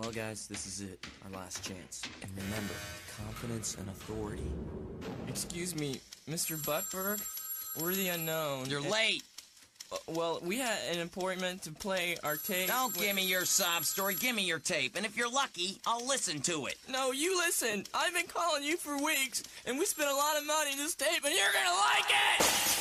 Well, guys, this is it. Our last chance. And remember, confidence and authority. Excuse me, Mr. Buttberg? We're the unknown. You're And- late. Uh, Well, we had an appointment to play our tape. Don't with- give me your sob story. Give me your tape. And if you're lucky, I'll listen to it. No, you listen. I've been calling you for weeks, and we spent a lot of money on this tape, and you're gonna like it!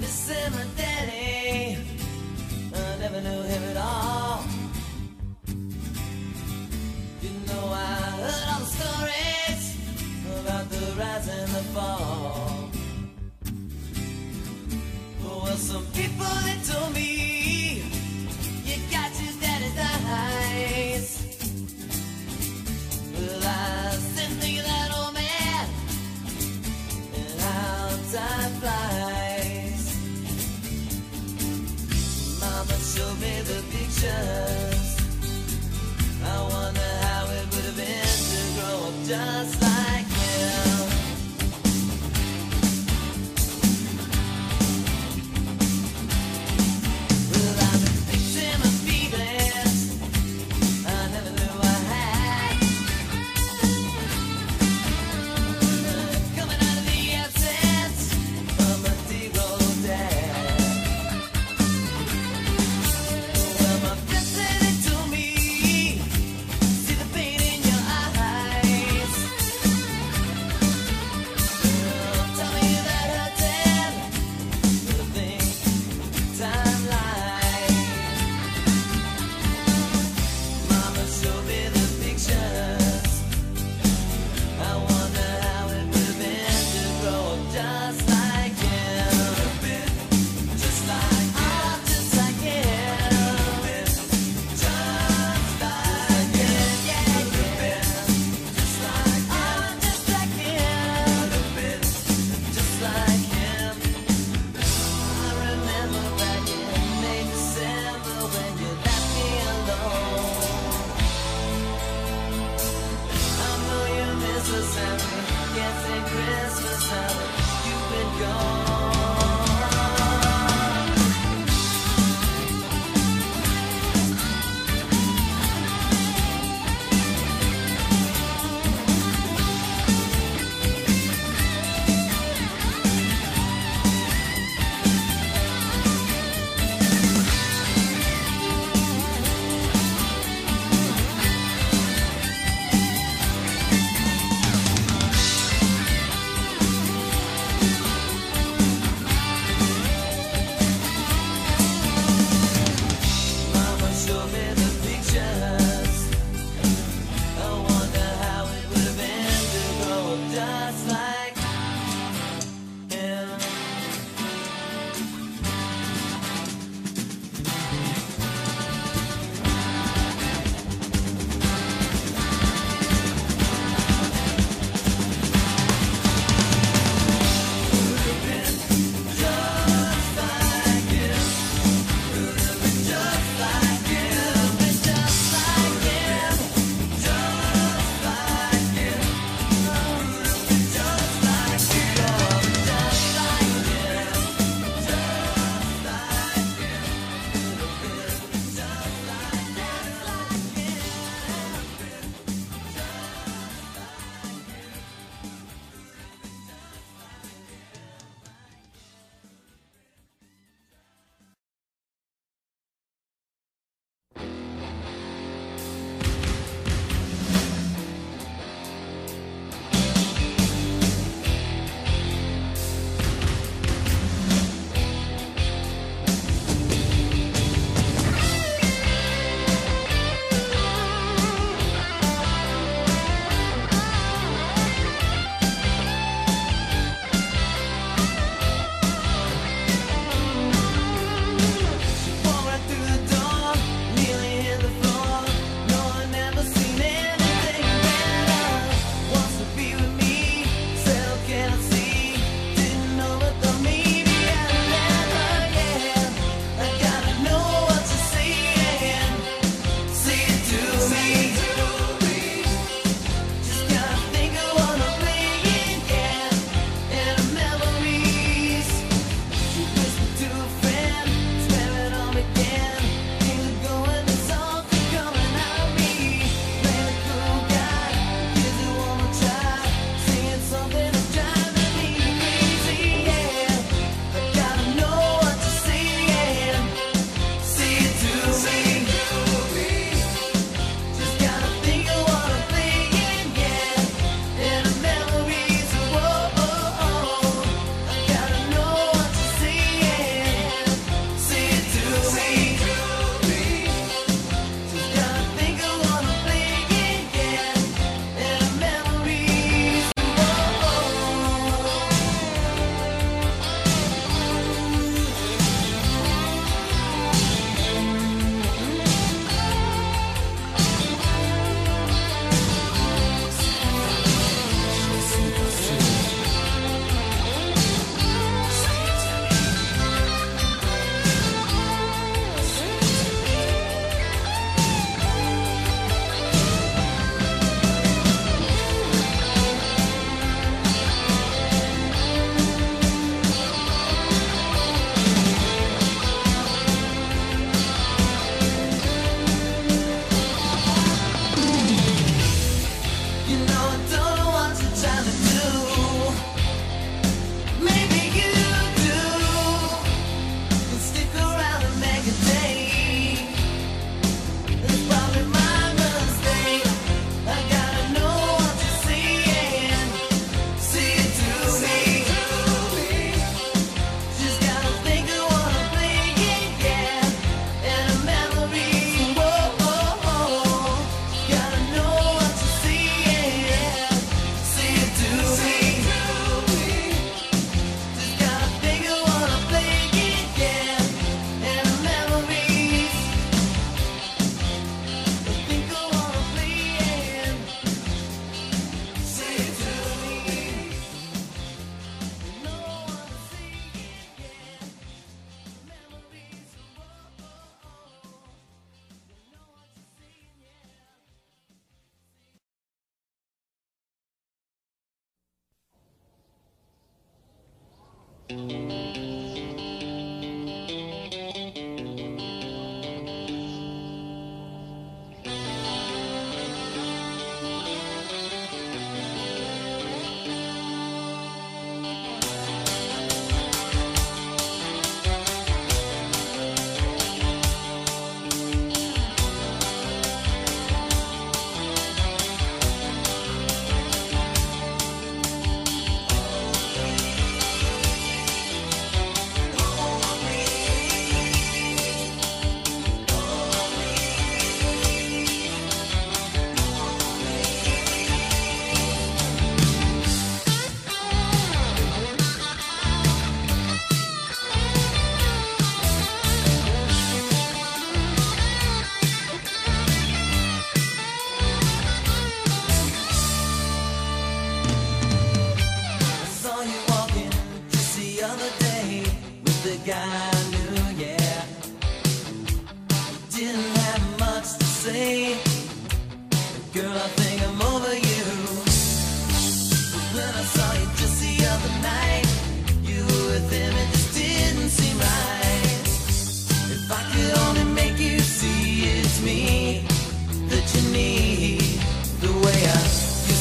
Missing my daddy. I never knew him gone.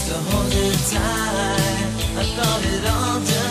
To hold you tight, I thought it all just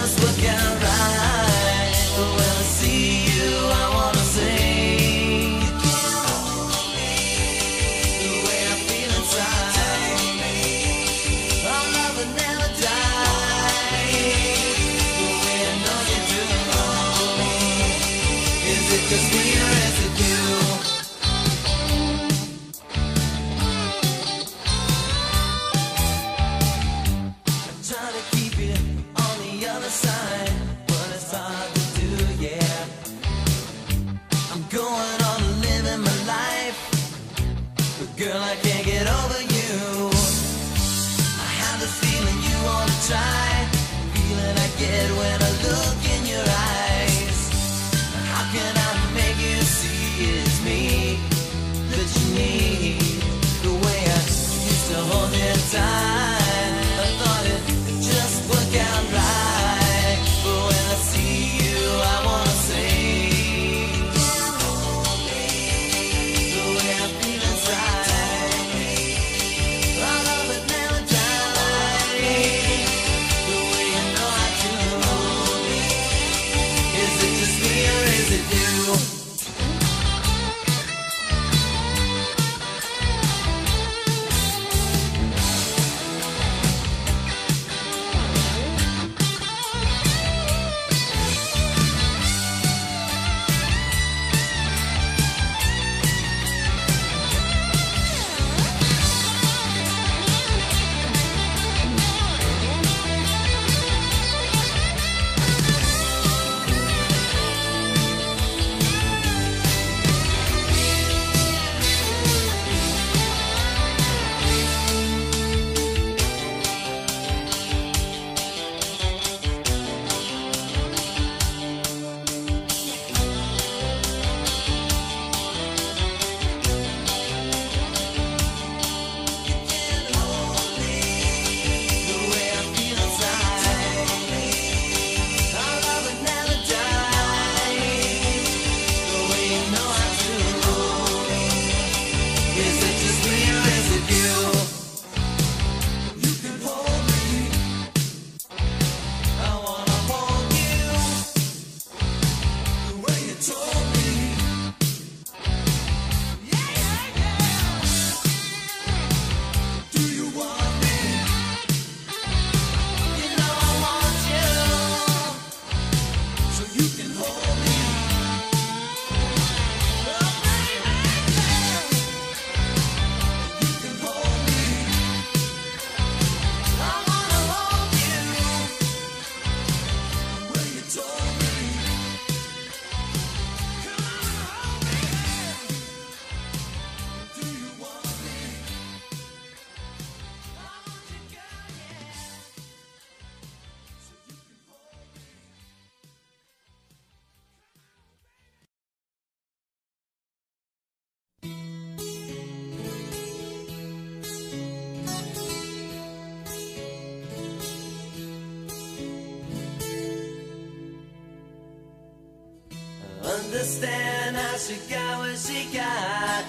understand how she got what she got.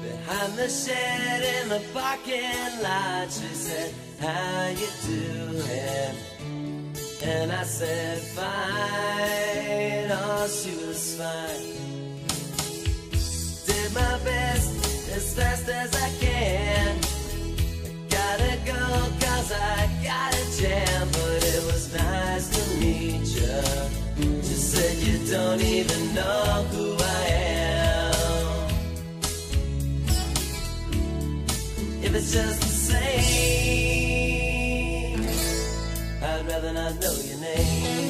Behind the shed in the parking lot, she said, How you doing? And I said, Fine. Oh, she was fine. Did my best as fast as I can. Gotta go, cause I don't even know who I am. If it's just the same, I'd rather not know your name.